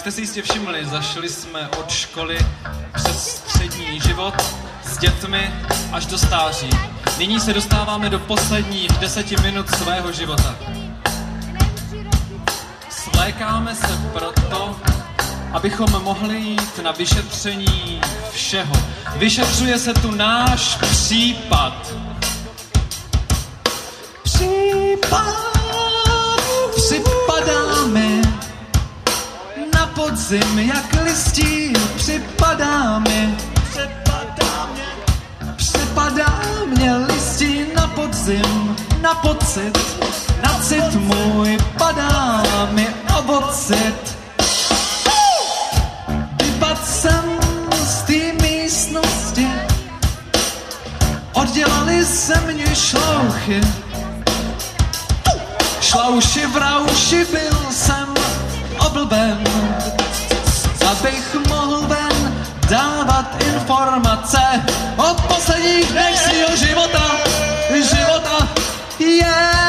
Jak jste si jistě všimli, zašli jsme od školy přes střední život s dětmi až do stáří. Nyní se dostáváme do posledních deseti minut svého života. Svlékáme se proto, abychom mohli jít na vyšetření všeho. Vyšetřuje se tu náš případ. Případ podzim, jak listí připadá mi. Připadá mě, připadá mě listí na podzim, na pocit, na cit můj padá mi obocit. Vypad jsem z té místnosti, oddělali se mě šlouchy, Šlauši vrauši byl jsem oblben, abych mohl ven dávat informace o posledních dnech svého života, života, je yeah,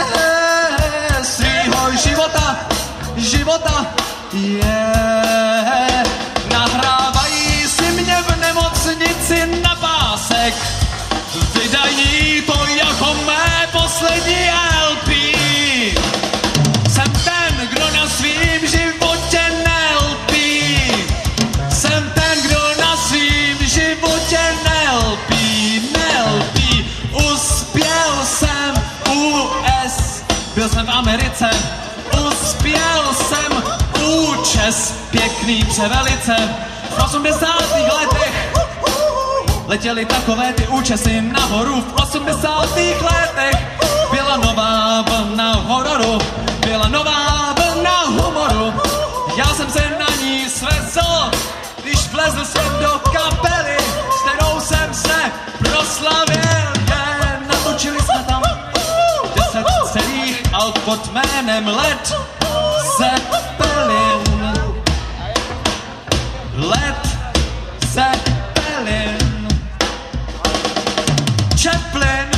byl jsem v Americe. Uspěl jsem účes, pěkný převelice. V 80. letech letěly takové ty účesy nahoru v 80. letech. Byla nová pod jménem Led Zeppelin. Led Zeppelin. Chaplin.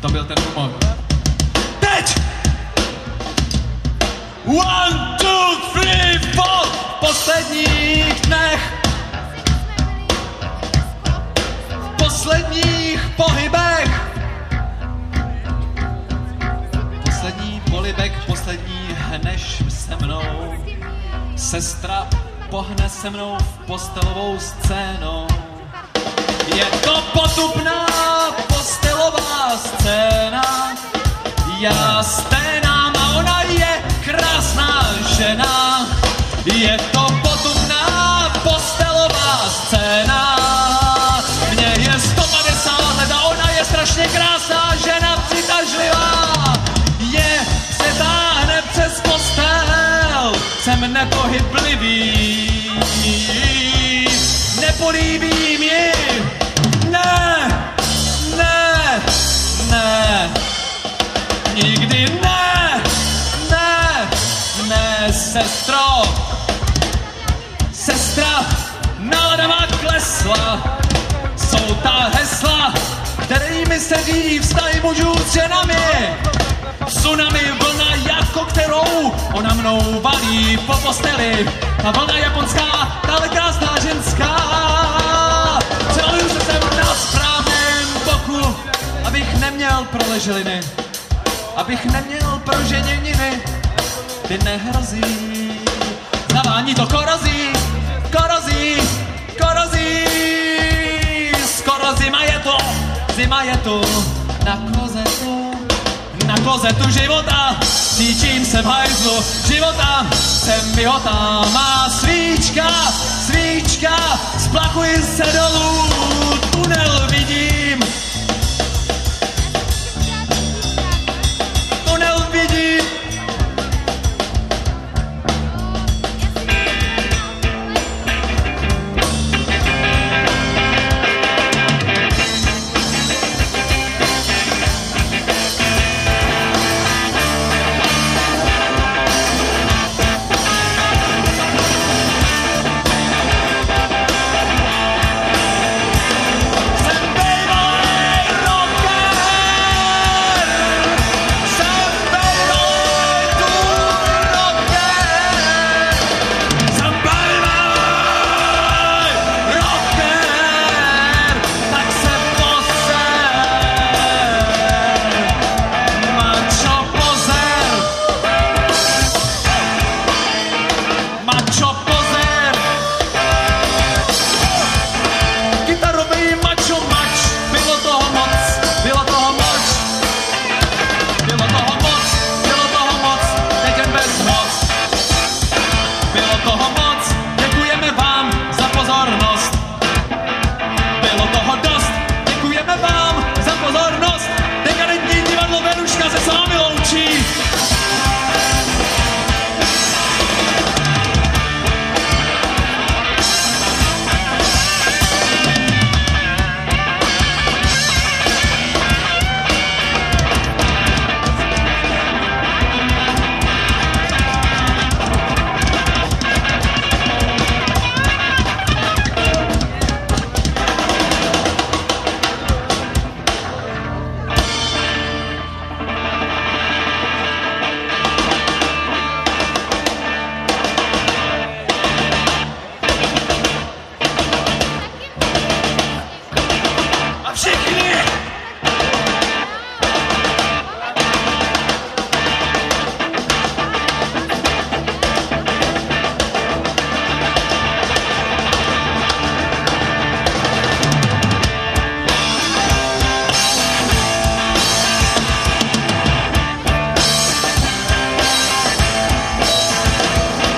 To byl ten humor. Teď! One, two, three, four! V posledních dnech v posledních pohybech polibek, poslední hneš se mnou Sestra pohne se mnou v postelovou scénou je to potupná postelová scéna. Já sténám Nepolíbím ji, ne, ne, ne, nikdy ne, ne, ne, sestro, sestra, nálada má klesla, jsou ta hesla, kterými se řídí vztahy mužů s ženami. Tsunami vlna jako kterou ona mnou valí po posteli. Ta vlna japonská, tahle neměl proleželiny, abych neměl proženěniny, ty nehrozí. Zavání to korozí, korozí, korozí. Skoro zima je to, zima je tu, na klozetu na klozetu života, cítím se v hajzlu života, jsem vyhotá, má svíčka, svíčka, splachuji se dolů, tunel vidím,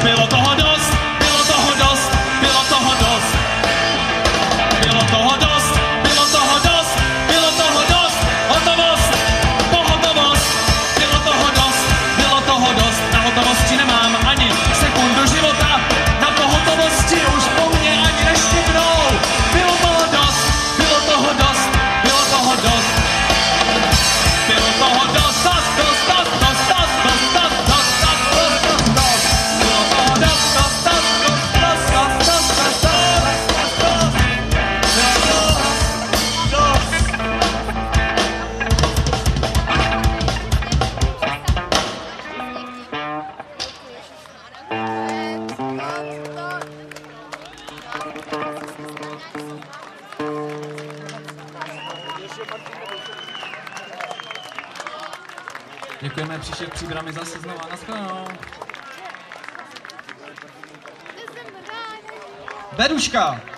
peloton. Děkujeme, příště příbramy zase znovu a nashledanou. Beruška!